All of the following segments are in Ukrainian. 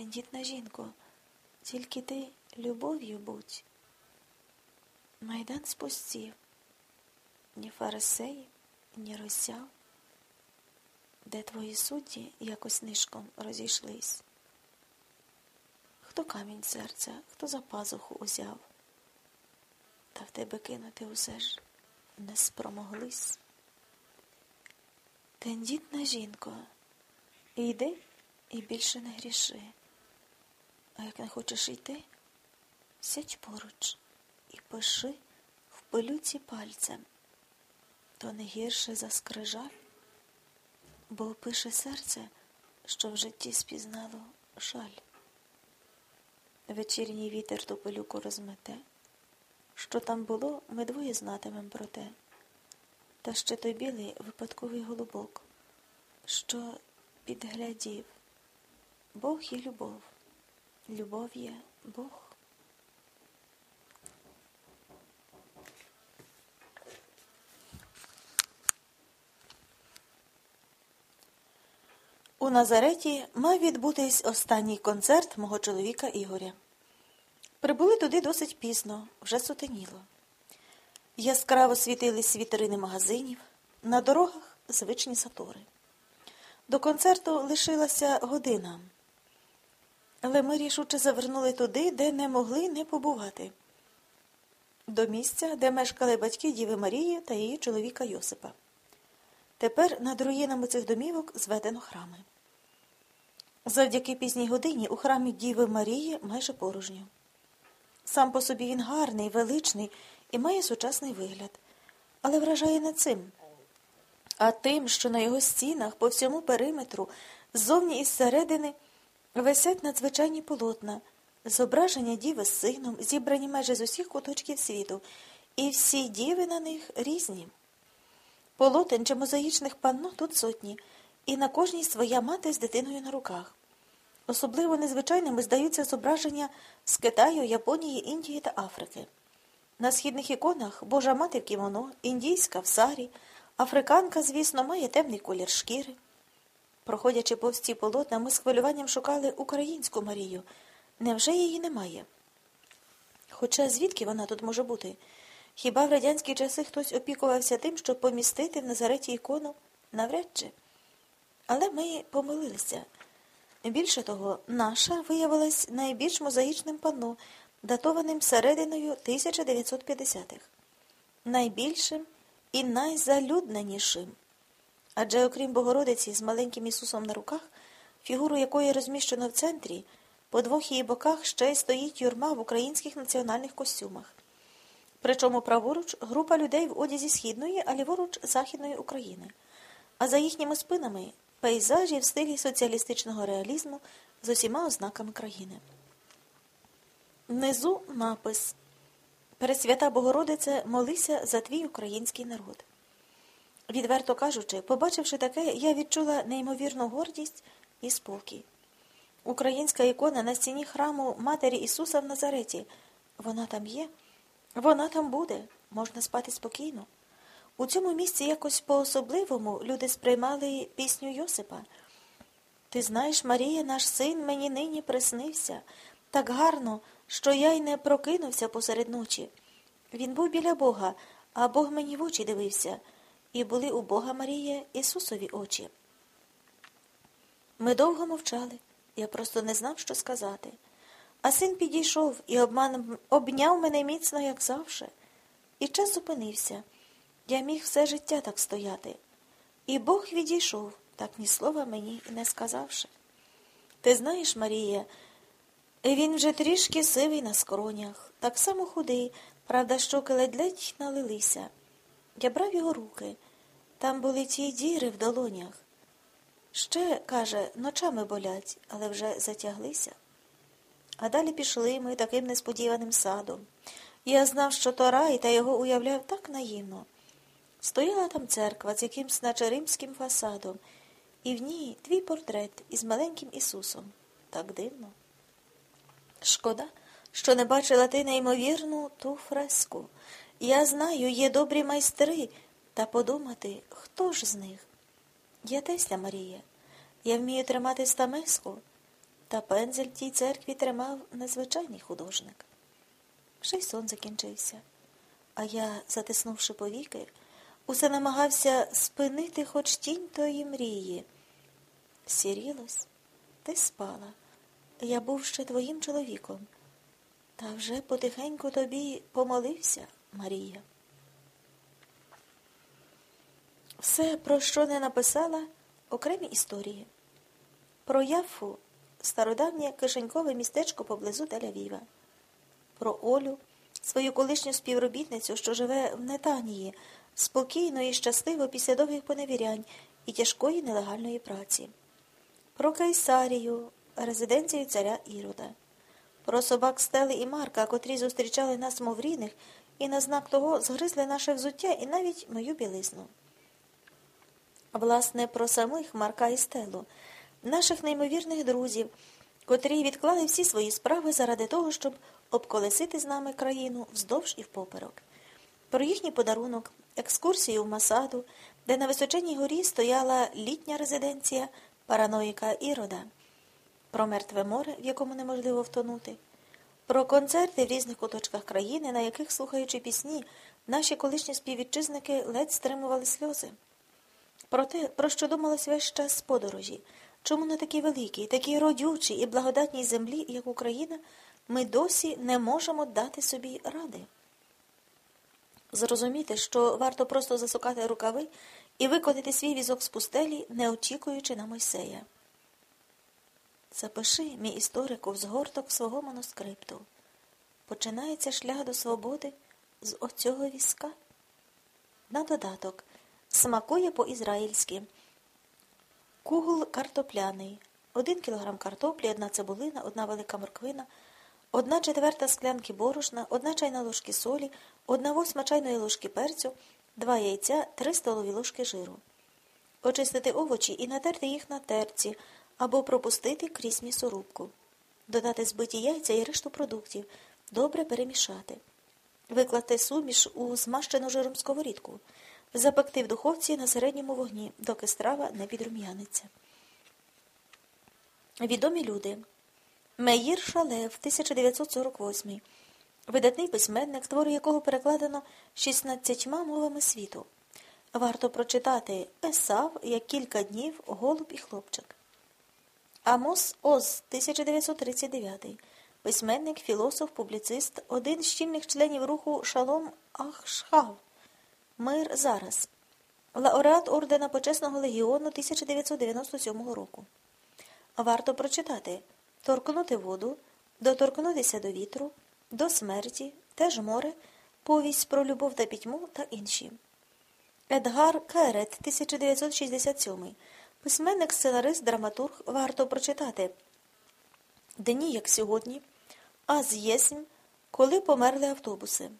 Тендітна жінко, тільки ти любов'ю будь. Майдан спустів, ні фарисеїв, ні розсяв, де твої судді якось нишком розійшлись. Хто камінь серця, хто за пазуху узяв, та в тебе кинути усе ж не спромоглись. Тендітна жінко, йди і більше не гріши. А як не хочеш йти, сядь поруч і пиши в пилюці пальцем, то не гірше за скрижаль, бо пише серце, що в житті спізнало жаль. Вечірній вітер ту пилюку розмете. Що там було, ми двоє знатимем про те. Та ще той білий випадковий голубок, що підглядів. Бог є любов, любов є Бог. У Назареті мав відбутись останній концерт мого чоловіка Ігоря. Прибули туди досить пізно, вже сутеніло. Яскраво світились вітрини магазинів, на дорогах звичні сатори. До концерту лишилася година, але ми рішуче завернули туди, де не могли не побувати, до місця, де мешкали батьки Діви Марії та її чоловіка Йосипа. Тепер над руїнами цих домівок зведено храми. Завдяки пізній годині у храмі Діви Марії майже порожньо. Сам по собі він гарний, величний і має сучасний вигляд, але вражає не цим, а тим, що на його стінах по всьому периметру, ззовні і зсередини, висять надзвичайні полотна, зображення діви з сином, зібрані майже з усіх куточків світу, і всі діви на них різні. Полотен чи мозаїчних панно тут сотні, і на кожній своя мати з дитиною на руках. Особливо незвичайними здаються зображення з Китаю, Японії, Індії та Африки. На східних іконах Божа мати в кімоно, індійська в сарі, африканка, звісно, має темний колір шкіри. Проходячи повз ці полотна, ми з хвилюванням шукали українську Марію. Невже її немає? Хоча звідки вона тут може бути? Хіба в радянські часи хтось опікувався тим, щоб помістити в Назареті ікону? Навряд чи. Але ми помилилися. Більше того, наша виявилась найбільш мозаїчним панно, датованим серединою 1950-х, найбільшим і найзалюдненішим. Адже, окрім Богородиці з маленьким Ісусом на руках, фігуру якої розміщено в центрі, по двох її боках ще й стоїть юрма в українських національних костюмах. Причому праворуч група людей в одязі східної, а ліворуч західної України. А за їхніми спинами пейзажі в стилі соціалістичного реалізму з усіма ознаками країни. Внизу напис Пресвята Богородице, молися за твій український народ. Відверто кажучи, побачивши таке, я відчула неймовірну гордість і спокій. Українська ікона на стіні храму Матері Ісуса в Назареті. Вона там є, вона там буде, можна спати спокійно. У цьому місці якось по-особливому люди сприймали пісню Йосипа. Ти знаєш, Марія, наш син мені нині приснився, так гарно, що я й не прокинувся посеред ночі. Він був біля Бога, а Бог мені в очі дивився, і були у Бога Марія Ісусові очі. Ми довго мовчали, я просто не знав, що сказати. А син підійшов і обман... обняв мене міцно, як завше, і час зупинився. Я міг все життя так стояти. І Бог відійшов, так ні слова мені не сказавши. Ти знаєш, Марія, він вже трішки сивий на скронях, так само худий, правда, щоки ледь-ледь налилися. Я брав його руки. Там були ті діри в долонях. Ще, каже, ночами болять, але вже затяглися. А далі пішли ми таким несподіваним садом. Я знав, що то рай, та його уявляв так наївно. Стояла там церква з якимсь наче римським фасадом, і в ній твій портрет із маленьким Ісусом. Так дивно. Шкода, що не бачила ти неймовірну ту фреску. Я знаю, є добрі майстри, та подумати, хто ж з них? Я Тесля Марія. Я вмію тримати стамеску. Та пензель тій церкві тримав незвичайний художник. Вже й сон закінчився, а я, затиснувши повіки, усе намагався спинити хоч тінь тої мрії. Сірілось, ти спала. Я був ще твоїм чоловіком. Та вже потихеньку тобі помолився, Марія. Все, про що не написала, окремі історії. Про Яфу стародавнє кишенькове містечко поблизу Тель-Авіва. Про Олю, свою колишню співробітницю, що живе в Нетанії, спокійно і щасливо після довгих поневірянь і тяжкої нелегальної праці. Про Кайсарію, резиденцію царя Ірода. Про собак Стели і Марка, котрі зустрічали нас, мов рідних, і на знак того згризли наше взуття і навіть мою білизну. Власне, про самих Марка і Стелу, наших неймовірних друзів, котрі відклали всі свої справи заради того, щоб обколесити з нами країну вздовж і впоперок. Про їхній подарунок, екскурсію в Масаду, де на височеній горі стояла літня резиденція параноїка Ірода, про мертве море, в якому неможливо втонути, про концерти в різних куточках країни, на яких, слухаючи пісні, наші колишні співвітчизники ледь стримували сльози. Про те, про що думалось весь час подорожі, чому на такій великій, такій родючій і благодатній землі, як Україна, ми досі не можемо дати собі ради. Зрозуміти, що варто просто засукати рукави і виконати свій візок з пустелі, не очікуючи на Мойсея. Запиши, мій історику, в згорток свого манускрипту. Починається шлях до свободи з оцього візка. На додаток. Смакує по-ізраїльськи. Кугул картопляний. Один кілограм картоплі, одна цибулина, одна велика морквина, одна четверта склянки борошна, одна чайна ложки солі, одна восьма чайної ложки перцю, два яйця, три столові ложки жиру. Очистити овочі і натерти їх на терці або пропустити крізь м'ясорубку. Додати збиті яйця і решту продуктів. Добре перемішати. Виклати суміш у змащену жиром сковорідку. Запекти в духовці на середньому вогні, доки страва не підрум'яниться. Відомі люди. Меїр Шалев, 1948 видатний письменник, твори якого перекладено 16 мовами світу. Варто прочитати Есав, як кілька днів, голуб і хлопчик. Амос Оз, 1939 письменник, філософ, публіцист, один з чільних членів руху Шалом Ахшхав. Мир зараз. Лауреат ордена Почесного легіону 1997 року. Варто прочитати Торкнути воду, доторкнутися до вітру, до смерті, теж море, повість про любов та пітьму та інші. Едгар Керет, 1967 Письменник, сценарист, драматург варто прочитати Дні, як сьогодні, Аз єсмь, коли померли автобуси.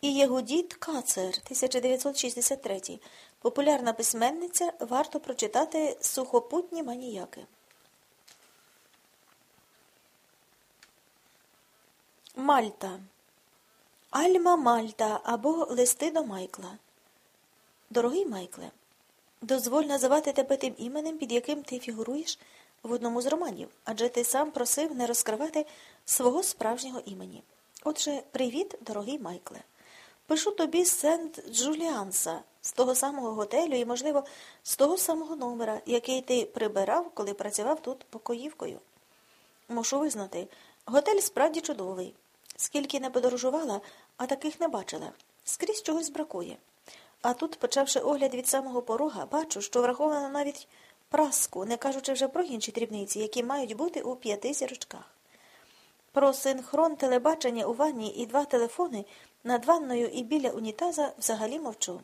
І Єгудіт Кацер, 1963 популярна письменниця, варто прочитати Сухопутні маніяки. Мальта. Альма Мальта або Листи до Майкла. Дорогий Майкле, дозволь називати тебе тим іменем, під яким ти фігуруєш в одному з романів, адже ти сам просив не розкривати свого справжнього імені. Отже, привіт, дорогий Майкле. Пишу тобі Сент Джуліанса, з того самого готелю і, можливо, з того самого номера, який ти прибирав, коли працював тут покоївкою. Мушу визнати, готель справді чудовий. Скільки не подорожувала, а таких не бачила. Скрізь чогось бракує. А тут, почавши огляд від самого порога, бачу, що враховано навіть праску, не кажучи вже про інші дрібниці, які мають бути у п'яти зірочках. Про синхрон телебачення у ванні і два телефони над ванною і біля унітаза взагалі мовчу.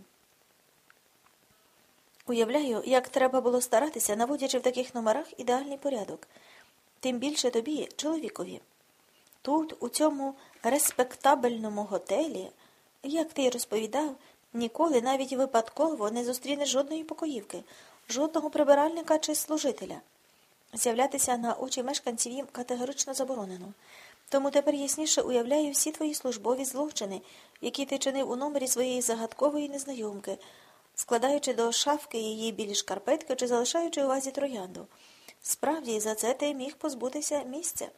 Уявляю, як треба було старатися, наводячи в таких номерах ідеальний порядок. Тим більше тобі, чоловікові. Тут, у цьому респектабельному готелі, як ти й розповідав, ніколи навіть випадково не зустрінеш жодної покоївки, жодного прибиральника чи служителя. З'являтися на очі мешканців їм категорично заборонено. Тому тепер ясніше уявляю всі твої службові злочини, які ти чинив у номері своєї загадкової незнайомки, складаючи до шафки її білі шкарпетки чи залишаючи у вазі троянду. Справді, за це ти міг позбутися місця.